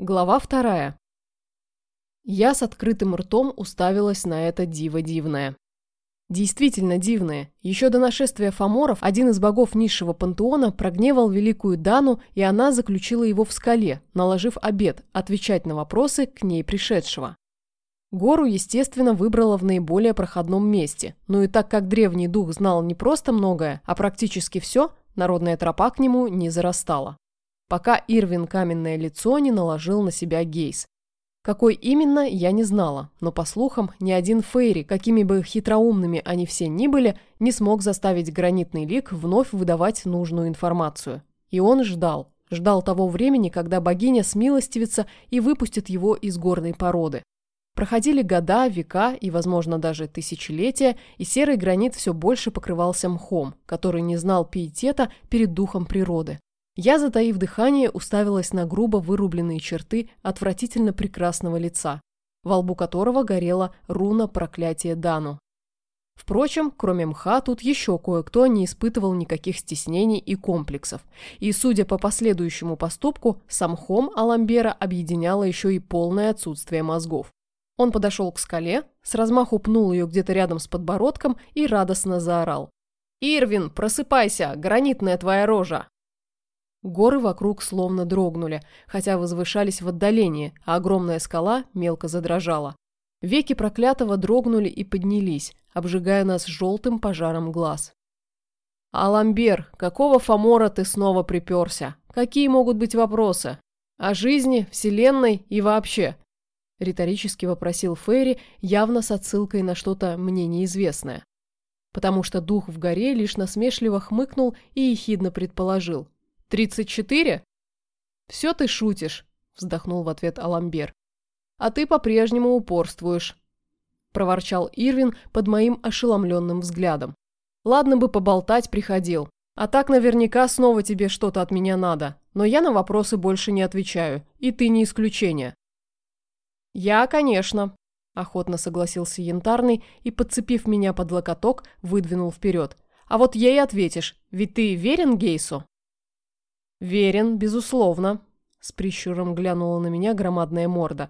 Глава вторая. Я с открытым ртом уставилась на это диво дивное. Действительно дивное. Еще до нашествия фаморов один из богов низшего пантеона прогневал великую Дану, и она заключила его в скале, наложив обет отвечать на вопросы к ней пришедшего. Гору, естественно, выбрала в наиболее проходном месте, но и так как древний дух знал не просто многое, а практически все, народная тропа к нему не зарастала пока Ирвин каменное лицо не наложил на себя гейс. Какой именно, я не знала, но, по слухам, ни один Фейри, какими бы хитроумными они все ни были, не смог заставить гранитный лик вновь выдавать нужную информацию. И он ждал. Ждал того времени, когда богиня смилостивится и выпустит его из горной породы. Проходили года, века и, возможно, даже тысячелетия, и серый гранит все больше покрывался мхом, который не знал пиетета перед духом природы. Я, затаив дыхание, уставилась на грубо вырубленные черты отвратительно прекрасного лица, во лбу которого горела руна проклятия Дану. Впрочем, кроме мха, тут еще кое-кто не испытывал никаких стеснений и комплексов. И, судя по последующему поступку, сам Хом Аламбера объединяло еще и полное отсутствие мозгов. Он подошел к скале, с размаху пнул ее где-то рядом с подбородком и радостно заорал. «Ирвин, просыпайся, гранитная твоя рожа!» Горы вокруг словно дрогнули, хотя возвышались в отдалении, а огромная скала мелко задрожала. Веки проклятого дрогнули и поднялись, обжигая нас желтым пожаром глаз. «Аламбер, какого фамора ты снова приперся? Какие могут быть вопросы? О жизни, вселенной и вообще?» Риторически вопросил Ферри, явно с отсылкой на что-то мне неизвестное. Потому что дух в горе лишь насмешливо хмыкнул и ехидно предположил. «Тридцать четыре?» «Все ты шутишь», – вздохнул в ответ Аламбер. «А ты по-прежнему упорствуешь», – проворчал Ирвин под моим ошеломленным взглядом. «Ладно бы поболтать приходил, а так наверняка снова тебе что-то от меня надо, но я на вопросы больше не отвечаю, и ты не исключение». «Я, конечно», – охотно согласился Янтарный и, подцепив меня под локоток, выдвинул вперед. «А вот ей ответишь, ведь ты верен Гейсу?» «Верен, безусловно», – с прищуром глянула на меня громадная морда.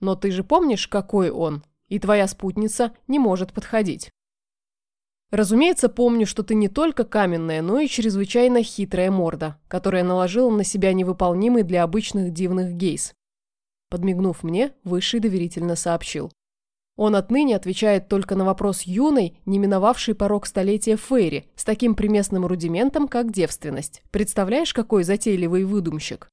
«Но ты же помнишь, какой он, и твоя спутница не может подходить». Разумеется, помню, что ты не только каменная, но и чрезвычайно хитрая морда, которая наложила на себя невыполнимый для обычных дивных гейс. Подмигнув мне, Высший доверительно сообщил. Он отныне отвечает только на вопрос юной, не миновавшей порог столетия Фейри, с таким приместным рудиментом, как девственность. Представляешь, какой затейливый выдумщик?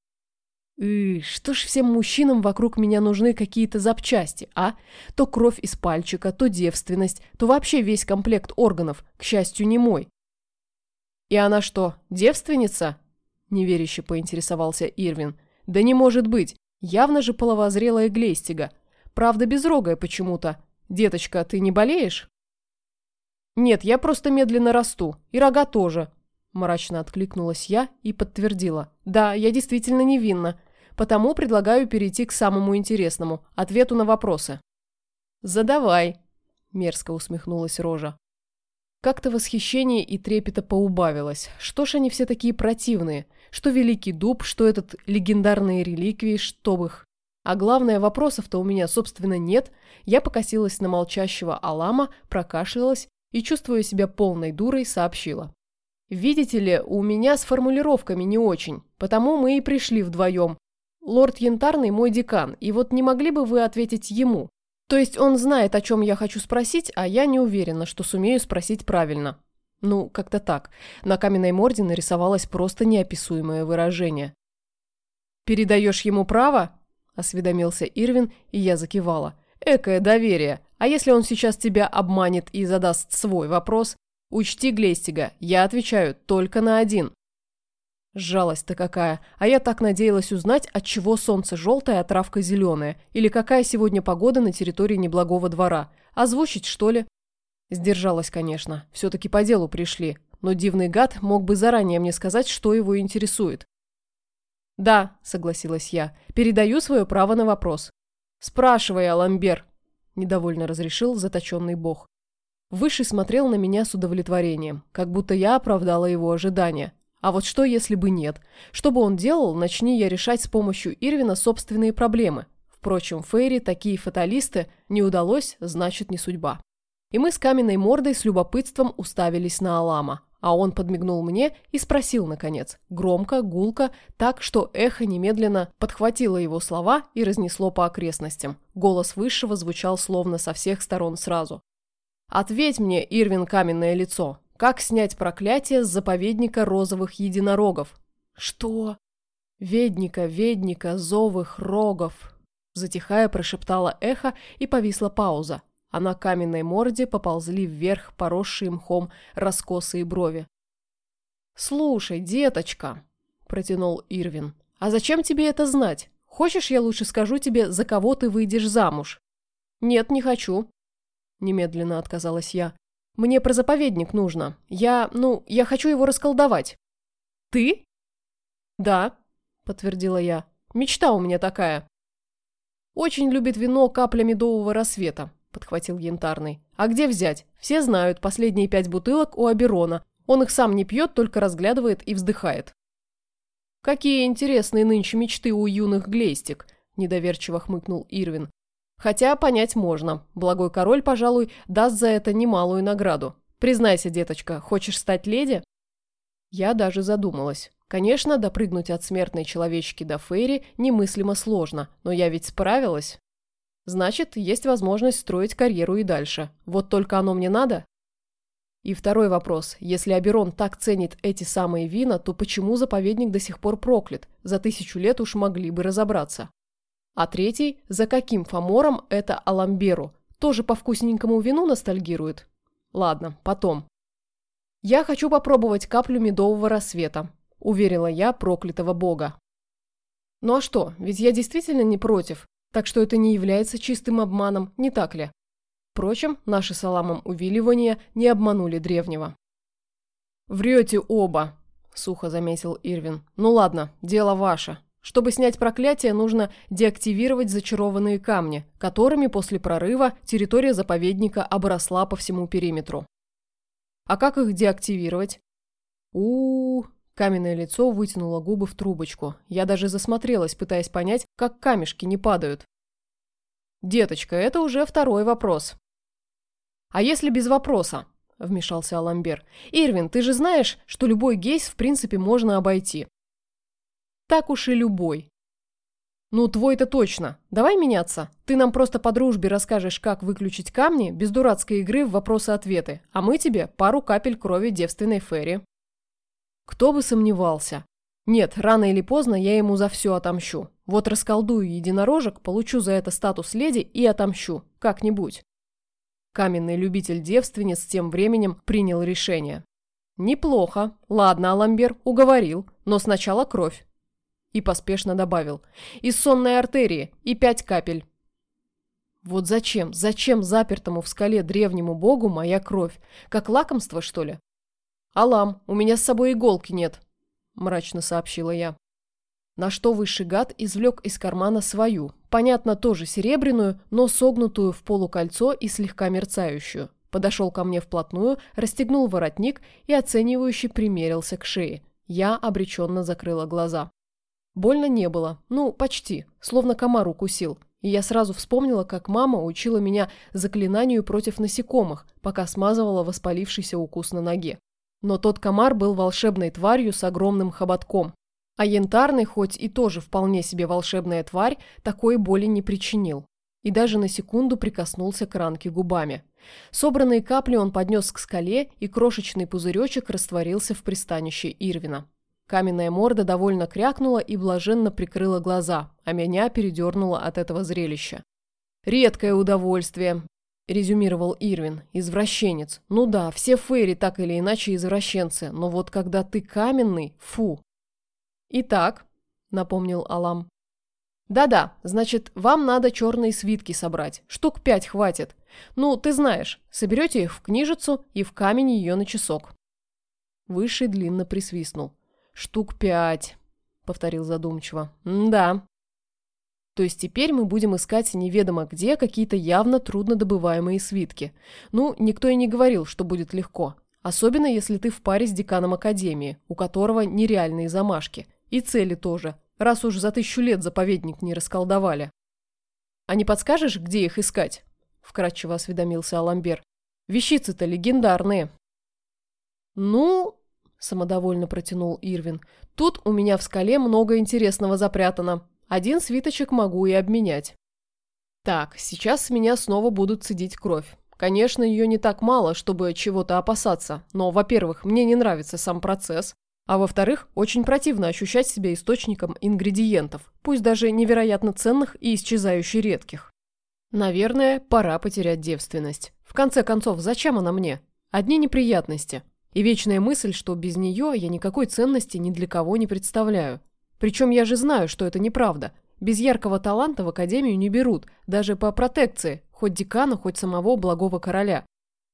И что ж всем мужчинам вокруг меня нужны какие-то запчасти, а? То кровь из пальчика, то девственность, то вообще весь комплект органов, к счастью, не мой. И она что, девственница? Неверяще поинтересовался Ирвин. Да не может быть, явно же половозрелая Глейстига – Правда, безрогая почему-то. Деточка, ты не болеешь? Нет, я просто медленно расту. И рога тоже. Мрачно откликнулась я и подтвердила. Да, я действительно невинна. Потому предлагаю перейти к самому интересному – ответу на вопросы. «Задавай», – мерзко усмехнулась Рожа. Как-то восхищение и трепета поубавилось. Что ж они все такие противные? Что Великий Дуб, что этот легендарные реликвии, чтоб их... А главное, вопросов-то у меня, собственно, нет. Я покосилась на молчащего Алама, прокашлялась и, чувствуя себя полной дурой, сообщила. «Видите ли, у меня с формулировками не очень, потому мы и пришли вдвоем. Лорд Янтарный мой декан, и вот не могли бы вы ответить ему? То есть он знает, о чем я хочу спросить, а я не уверена, что сумею спросить правильно». Ну, как-то так. На каменной морде нарисовалось просто неописуемое выражение. «Передаешь ему право?» Осведомился Ирвин, и я закивала. Экое доверие. А если он сейчас тебя обманет и задаст свой вопрос? Учти, Глестига, я отвечаю только на один. Жалость-то какая. А я так надеялась узнать, от чего солнце желтое, а травка зеленая. Или какая сегодня погода на территории неблагого двора. Озвучить, что ли? Сдержалась, конечно. Все-таки по делу пришли. Но дивный гад мог бы заранее мне сказать, что его интересует. «Да», — согласилась я, — «передаю свое право на вопрос». «Спрашивай, Аламбер», — недовольно разрешил заточенный бог. Высший смотрел на меня с удовлетворением, как будто я оправдала его ожидания. А вот что, если бы нет? Что бы он делал, начни я решать с помощью Ирвина собственные проблемы. Впрочем, Фейри такие фаталисты не удалось, значит не судьба. И мы с каменной мордой с любопытством уставились на Алама. А он подмигнул мне и спросил, наконец, громко, гулко, так, что эхо немедленно подхватило его слова и разнесло по окрестностям. Голос высшего звучал словно со всех сторон сразу. «Ответь мне, Ирвин Каменное Лицо, как снять проклятие с заповедника розовых единорогов?» «Что?» «Ведника, ведника, зовых рогов», затихая, прошептала эхо и повисла пауза а на каменной морде поползли вверх поросшие мхом раскосые брови. «Слушай, деточка», – протянул Ирвин, – «а зачем тебе это знать? Хочешь, я лучше скажу тебе, за кого ты выйдешь замуж?» «Нет, не хочу», – немедленно отказалась я. «Мне про заповедник нужно. Я, ну, я хочу его расколдовать». «Ты?» «Да», – подтвердила я. «Мечта у меня такая». Очень любит вино капля медового рассвета. – подхватил Янтарный. «А где взять? Все знают, последние пять бутылок у Аберона. Он их сам не пьет, только разглядывает и вздыхает». «Какие интересные нынче мечты у юных глейстик», – недоверчиво хмыкнул Ирвин. «Хотя понять можно. Благой король, пожалуй, даст за это немалую награду. Признайся, деточка, хочешь стать леди?» Я даже задумалась. Конечно, допрыгнуть от смертной человечки до Фейри немыслимо сложно, но я ведь справилась. Значит, есть возможность строить карьеру и дальше. Вот только оно мне надо? И второй вопрос. Если Аберон так ценит эти самые вина, то почему заповедник до сих пор проклят? За тысячу лет уж могли бы разобраться. А третий, за каким фамором это Аламберу? Тоже по вкусненькому вину ностальгирует? Ладно, потом. Я хочу попробовать каплю медового рассвета, уверила я проклятого бога. Ну а что, ведь я действительно не против. Так что это не является чистым обманом, не так ли? Впрочем, наши саламом увиливания не обманули древнего. «Врете оба», – сухо заметил Ирвин. «Ну ладно, дело ваше. Чтобы снять проклятие, нужно деактивировать зачарованные камни, которыми после прорыва территория заповедника обросла по всему периметру. А как их деактивировать? у, -у, -у Каменное лицо вытянуло губы в трубочку. Я даже засмотрелась, пытаясь понять, как камешки не падают. «Деточка, это уже второй вопрос». «А если без вопроса?» – вмешался Аламбер. «Ирвин, ты же знаешь, что любой гейс в принципе можно обойти». «Так уж и любой». «Ну, твой-то точно. Давай меняться. Ты нам просто по дружбе расскажешь, как выключить камни без дурацкой игры в вопросы-ответы, а мы тебе пару капель крови девственной Ферри». Кто бы сомневался. Нет, рано или поздно я ему за все отомщу. Вот расколдую единорожек, получу за это статус леди и отомщу. Как-нибудь. Каменный любитель девственниц тем временем принял решение. «Неплохо. Ладно, Аламбер, уговорил. Но сначала кровь». И поспешно добавил. «Из сонной артерии. И пять капель». Вот зачем, зачем запертому в скале древнему богу моя кровь? Как лакомство, что ли? «Алам, у меня с собой иголки нет», – мрачно сообщила я. На что высший гад извлек из кармана свою, понятно, тоже серебряную, но согнутую в полукольцо и слегка мерцающую. Подошел ко мне вплотную, расстегнул воротник и оценивающе примерился к шее. Я обреченно закрыла глаза. Больно не было, ну, почти, словно комар укусил. И я сразу вспомнила, как мама учила меня заклинанию против насекомых, пока смазывала воспалившийся укус на ноге. Но тот комар был волшебной тварью с огромным хоботком. А янтарный, хоть и тоже вполне себе волшебная тварь, такой боли не причинил. И даже на секунду прикоснулся к ранке губами. Собранные капли он поднес к скале, и крошечный пузыречек растворился в пристанище Ирвина. Каменная морда довольно крякнула и блаженно прикрыла глаза, а меня передернуло от этого зрелища. Редкое удовольствие, резюмировал Ирвин. «Извращенец. Ну да, все фейри так или иначе извращенцы, но вот когда ты каменный, фу». «Итак», — напомнил Алам. «Да-да, значит, вам надо черные свитки собрать. Штук пять хватит. Ну, ты знаешь, соберете их в книжицу и в камень ее на часок». Высший длинно присвистнул. «Штук пять», — повторил задумчиво. «Да, то есть теперь мы будем искать неведомо где какие-то явно труднодобываемые свитки. Ну, никто и не говорил, что будет легко. Особенно, если ты в паре с деканом академии, у которого нереальные замашки. И цели тоже, раз уж за тысячу лет заповедник не расколдовали. А не подскажешь, где их искать? Вкратчиво осведомился Аламбер. Вещицы-то легендарные. Ну, самодовольно протянул Ирвин, тут у меня в скале много интересного запрятано. Один свиточек могу и обменять. Так, сейчас с меня снова будут цедить кровь. Конечно, ее не так мало, чтобы чего-то опасаться, но, во-первых, мне не нравится сам процесс, а во-вторых, очень противно ощущать себя источником ингредиентов, пусть даже невероятно ценных и исчезающе редких. Наверное, пора потерять девственность. В конце концов, зачем она мне? Одни неприятности. И вечная мысль, что без нее я никакой ценности ни для кого не представляю. Причем я же знаю, что это неправда. Без яркого таланта в академию не берут, даже по протекции, хоть декана, хоть самого благого короля.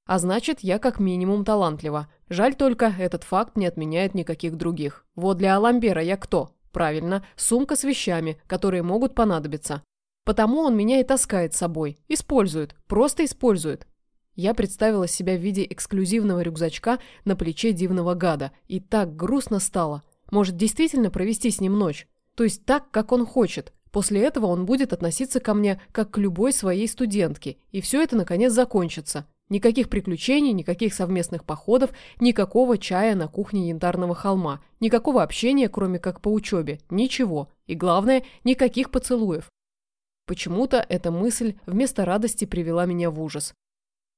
А значит, я как минимум талантлива. Жаль только, этот факт не отменяет никаких других. Вот для Аламбера я кто? Правильно, сумка с вещами, которые могут понадобиться. Потому он меня и таскает с собой. Использует. Просто использует. Я представила себя в виде эксклюзивного рюкзачка на плече дивного гада. И так грустно стало. Может, действительно провести с ним ночь? То есть так, как он хочет. После этого он будет относиться ко мне, как к любой своей студентке. И все это, наконец, закончится. Никаких приключений, никаких совместных походов, никакого чая на кухне Янтарного холма, никакого общения, кроме как по учебе, ничего. И главное, никаких поцелуев. Почему-то эта мысль вместо радости привела меня в ужас.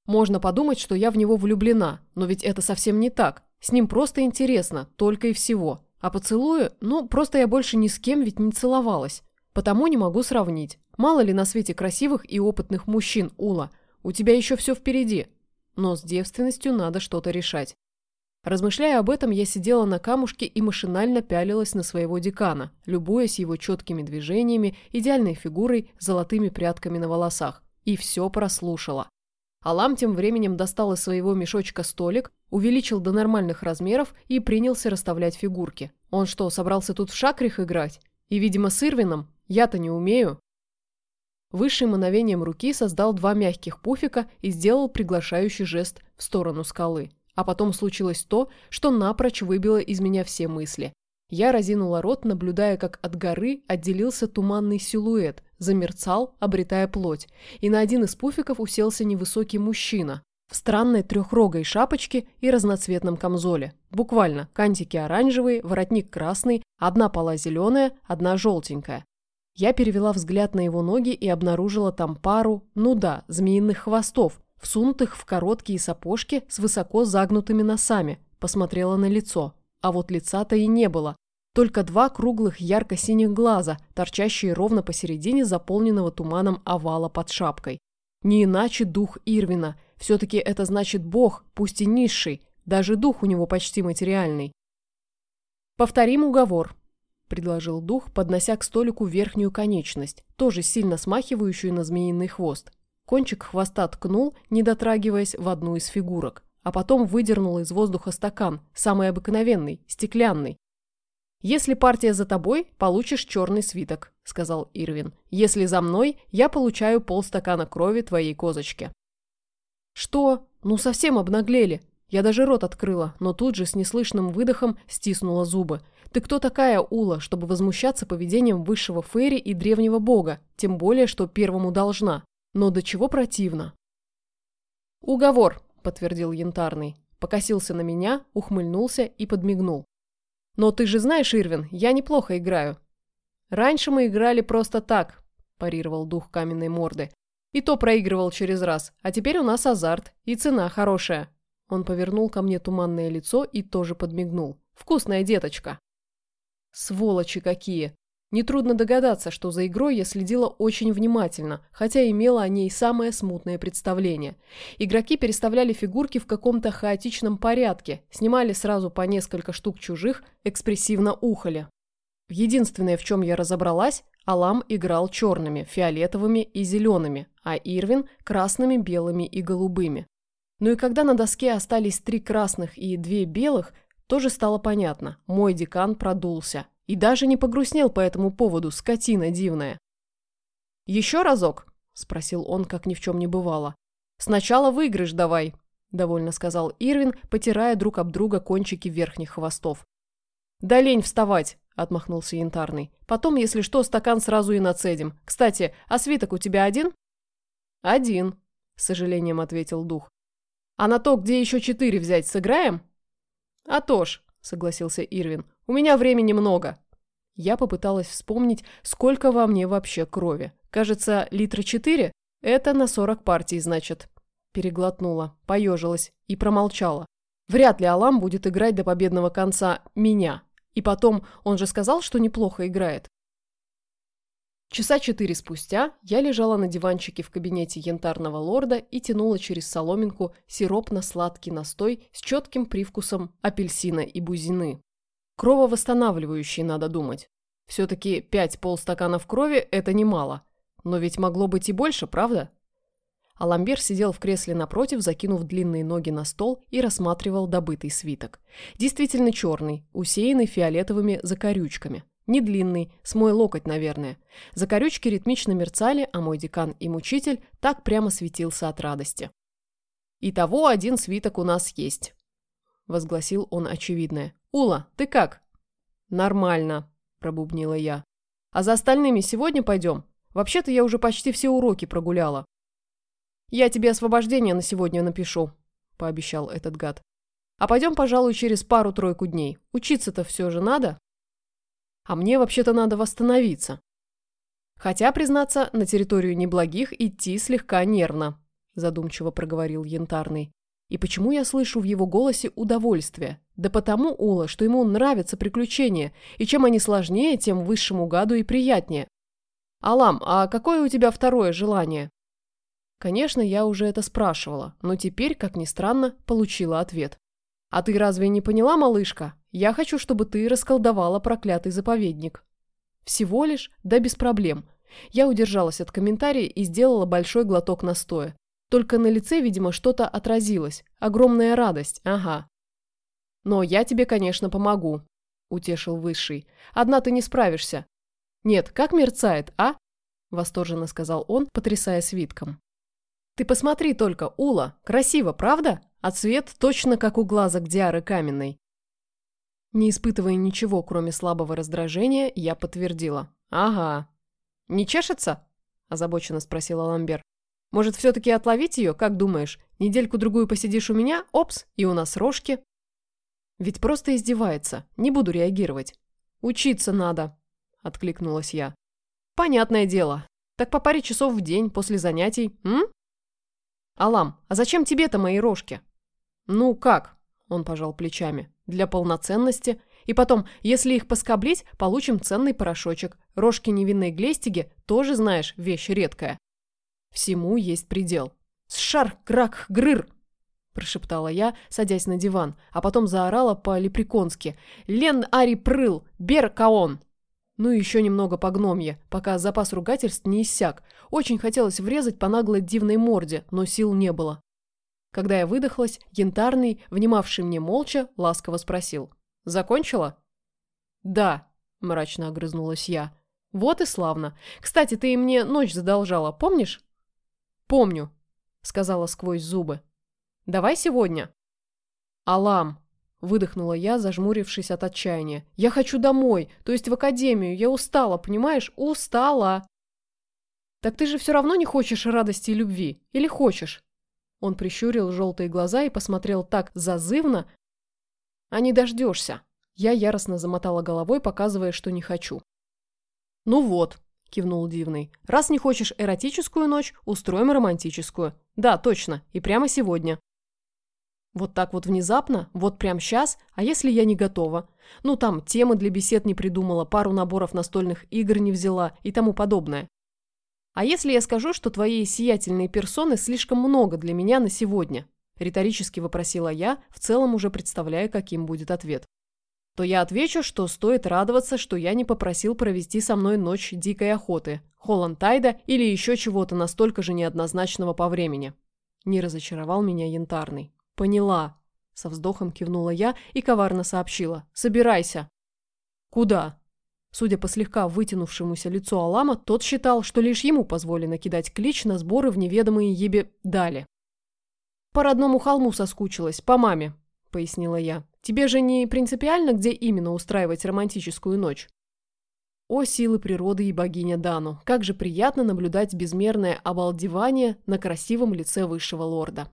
Можно подумать, что я в него влюблена, но ведь это совсем не так. С ним просто интересно, только и всего. А поцелую, ну, просто я больше ни с кем ведь не целовалась. Потому не могу сравнить. Мало ли на свете красивых и опытных мужчин, Ула. У тебя еще все впереди. Но с девственностью надо что-то решать. Размышляя об этом, я сидела на камушке и машинально пялилась на своего декана, любуясь его четкими движениями, идеальной фигурой, золотыми прядками на волосах. И все прослушала. Алам тем временем достал из своего мешочка столик, увеличил до нормальных размеров и принялся расставлять фигурки. Он что, собрался тут в шакрих играть? И, видимо, с Ирвином? Я-то не умею. Высшим мановением руки создал два мягких пуфика и сделал приглашающий жест в сторону скалы. А потом случилось то, что напрочь выбило из меня все мысли. Я разинула рот, наблюдая, как от горы отделился туманный силуэт, замерцал, обретая плоть, и на один из пуфиков уселся невысокий мужчина в странной трехрогой шапочке и разноцветном камзоле. Буквально, кантики оранжевые, воротник красный, одна пола зеленая, одна желтенькая. Я перевела взгляд на его ноги и обнаружила там пару, ну да, змеиных хвостов, всунутых в короткие сапожки с высоко загнутыми носами, посмотрела на лицо. А вот лица-то и не было. Только два круглых ярко-синих глаза, торчащие ровно посередине заполненного туманом овала под шапкой. Не иначе дух Ирвина. Все-таки это значит бог, пусть и низший. Даже дух у него почти материальный. «Повторим уговор», – предложил дух, поднося к столику верхнюю конечность, тоже сильно смахивающую на змеиный хвост. Кончик хвоста ткнул, не дотрагиваясь в одну из фигурок а потом выдернул из воздуха стакан, самый обыкновенный, стеклянный. «Если партия за тобой, получишь черный свиток», – сказал Ирвин. «Если за мной, я получаю полстакана крови твоей козочки». «Что? Ну совсем обнаглели!» Я даже рот открыла, но тут же с неслышным выдохом стиснула зубы. «Ты кто такая, Ула, чтобы возмущаться поведением высшего Фейри и древнего бога, тем более, что первому должна? Но до чего противно?» «Уговор», подтвердил Янтарный. Покосился на меня, ухмыльнулся и подмигнул. «Но ты же знаешь, Ирвин, я неплохо играю». «Раньше мы играли просто так», – парировал дух каменной морды. «И то проигрывал через раз, а теперь у нас азарт, и цена хорошая». Он повернул ко мне туманное лицо и тоже подмигнул. «Вкусная деточка». «Сволочи какие!» Нетрудно догадаться, что за игрой я следила очень внимательно, хотя имела о ней самое смутное представление. Игроки переставляли фигурки в каком-то хаотичном порядке, снимали сразу по несколько штук чужих, экспрессивно ухали. Единственное, в чем я разобралась, Алам играл черными, фиолетовыми и зелеными, а Ирвин – красными, белыми и голубыми. Ну и когда на доске остались три красных и две белых, тоже стало понятно – мой декан продулся – и даже не погрустнел по этому поводу, скотина дивная. «Еще разок?» – спросил он, как ни в чем не бывало. «Сначала выигрыш давай». – довольно сказал Ирвин, потирая друг об друга кончики верхних хвостов. «Да лень вставать!» – отмахнулся Янтарный. «Потом, если что, стакан сразу и нацедим. Кстати, а свиток у тебя один?» «Один», – с сожалением ответил дух. «А на то, где еще четыре взять, сыграем?» «А то ж», – согласился Ирвин. «У меня времени много». Я попыталась вспомнить, сколько во мне вообще крови. Кажется, литра четыре? Это на сорок партий, значит. Переглотнула, поежилась и промолчала. Вряд ли Алам будет играть до победного конца меня. И потом, он же сказал, что неплохо играет. Часа четыре спустя я лежала на диванчике в кабинете янтарного лорда и тянула через соломинку сиропно-сладкий настой с четким привкусом апельсина и бузины. Крововосстанавливающий, надо думать. Все-таки пять полстаканов крови – это немало. Но ведь могло быть и больше, правда? Аламбер сидел в кресле напротив, закинув длинные ноги на стол и рассматривал добытый свиток. Действительно черный, усеянный фиолетовыми закорючками. Не длинный, с мой локоть, наверное. Закорючки ритмично мерцали, а мой декан и мучитель так прямо светился от радости. «Итого один свиток у нас есть», – возгласил он очевидное. «Ула, ты как?» «Нормально», – пробубнила я. «А за остальными сегодня пойдем? Вообще-то я уже почти все уроки прогуляла». «Я тебе освобождение на сегодня напишу», – пообещал этот гад. «А пойдем, пожалуй, через пару-тройку дней. Учиться-то все же надо». «А мне вообще-то надо восстановиться». «Хотя, признаться, на территорию неблагих идти слегка нервно», – задумчиво проговорил Янтарный. И почему я слышу в его голосе удовольствие? Да потому, Ула, что ему нравятся приключения, и чем они сложнее, тем высшему гаду и приятнее. Алам, а какое у тебя второе желание? Конечно, я уже это спрашивала, но теперь, как ни странно, получила ответ. А ты разве не поняла, малышка? Я хочу, чтобы ты расколдовала проклятый заповедник. Всего лишь, да без проблем. Я удержалась от комментария и сделала большой глоток настоя. Только на лице, видимо, что-то отразилось. Огромная радость, ага. «Но я тебе, конечно, помогу», – утешил Высший. «Одна ты не справишься». «Нет, как мерцает, а?» – восторженно сказал он, потрясая свитком. «Ты посмотри только, Ула, красиво, правда? А цвет точно как у глазок Диары Каменной». Не испытывая ничего, кроме слабого раздражения, я подтвердила. «Ага». «Не чешется?» – озабоченно спросила Ламбер. Может, все-таки отловить ее, как думаешь? Недельку-другую посидишь у меня, опс, и у нас рожки. Ведь просто издевается, не буду реагировать. Учиться надо, откликнулась я. Понятное дело. Так по паре часов в день после занятий, м? Алам, а зачем тебе-то мои рожки? Ну как? Он пожал плечами. Для полноценности. И потом, если их поскоблить, получим ценный порошочек. Рожки невинной глестиги тоже, знаешь, вещь редкая. Всему есть предел. «Сшар, крак, грыр!» прошептала я, садясь на диван, а потом заорала по-лепреконски. «Лен Ари Прыл! Бер Каон!» Ну и еще немного по гномье, пока запас ругательств не иссяк. Очень хотелось врезать по наглой дивной морде, но сил не было. Когда я выдохлась, янтарный, внимавший мне молча, ласково спросил. «Закончила?» «Да», – мрачно огрызнулась я. «Вот и славно. Кстати, ты мне ночь задолжала, помнишь?» «Помню», — сказала сквозь зубы. «Давай сегодня». «Алам», — выдохнула я, зажмурившись от отчаяния. «Я хочу домой, то есть в академию. Я устала, понимаешь? Устала!» «Так ты же все равно не хочешь радости и любви. Или хочешь?» Он прищурил желтые глаза и посмотрел так зазывно. «А не дождешься». Я яростно замотала головой, показывая, что не хочу. «Ну вот», – кивнул Дивный. «Раз не хочешь эротическую ночь, устроим романтическую. Да, точно, и прямо сегодня». Вот так вот внезапно, вот прямо сейчас, а если я не готова? Ну там, темы для бесед не придумала, пару наборов настольных игр не взяла и тому подобное. А если я скажу, что твоей сиятельной персоны слишком много для меня на сегодня? Риторически вопросила я, в целом уже представляя, каким будет ответ то я отвечу, что стоит радоваться, что я не попросил провести со мной ночь дикой охоты, Холлантайда или еще чего-то настолько же неоднозначного по времени. Не разочаровал меня янтарный. Поняла. Со вздохом кивнула я и коварно сообщила. Собирайся. Куда? Судя по слегка вытянувшемуся лицу Алама, тот считал, что лишь ему позволено кидать клич на сборы в неведомые ебе дали. по родному холму соскучилась, по маме», — пояснила я. «Тебе же не принципиально, где именно устраивать романтическую ночь?» О, силы природы и богиня Дану! Как же приятно наблюдать безмерное обалдевание на красивом лице высшего лорда.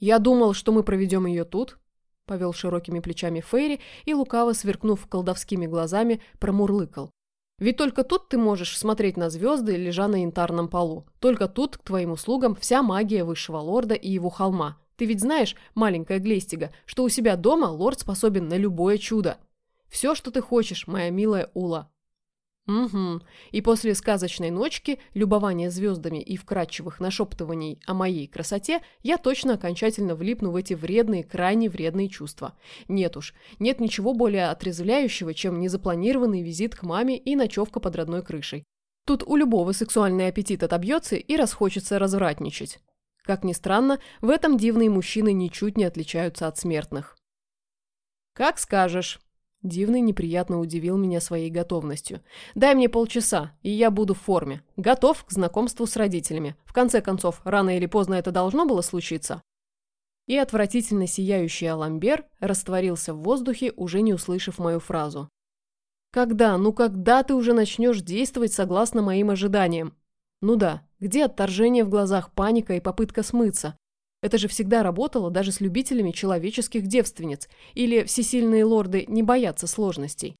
«Я думал, что мы проведем ее тут», — повел широкими плечами Фейри и, лукаво сверкнув колдовскими глазами, промурлыкал. «Ведь только тут ты можешь смотреть на звезды, лежа на янтарном полу. Только тут к твоим услугам вся магия высшего лорда и его холма. Ты ведь знаешь, маленькая Глестига, что у себя дома лорд способен на любое чудо. Все, что ты хочешь, моя милая Ула, Угу. И после сказочной ночки, любования звездами и вкрадчивых нашептываний о моей красоте, я точно окончательно влипну в эти вредные, крайне вредные чувства. Нет уж, нет ничего более отрезвляющего, чем незапланированный визит к маме и ночевка под родной крышей. Тут у любого сексуальный аппетит отобьется и расхочется развратничать. Как ни странно, в этом дивные мужчины ничуть не отличаются от смертных. «Как скажешь», Дивный неприятно удивил меня своей готовностью. «Дай мне полчаса, и я буду в форме. Готов к знакомству с родителями. В конце концов, рано или поздно это должно было случиться». И отвратительно сияющий Аламбер растворился в воздухе, уже не услышав мою фразу. «Когда, ну когда ты уже начнешь действовать согласно моим ожиданиям?» «Ну да, где отторжение в глазах, паника и попытка смыться? Это же всегда работало даже с любителями человеческих девственниц. Или всесильные лорды не боятся сложностей.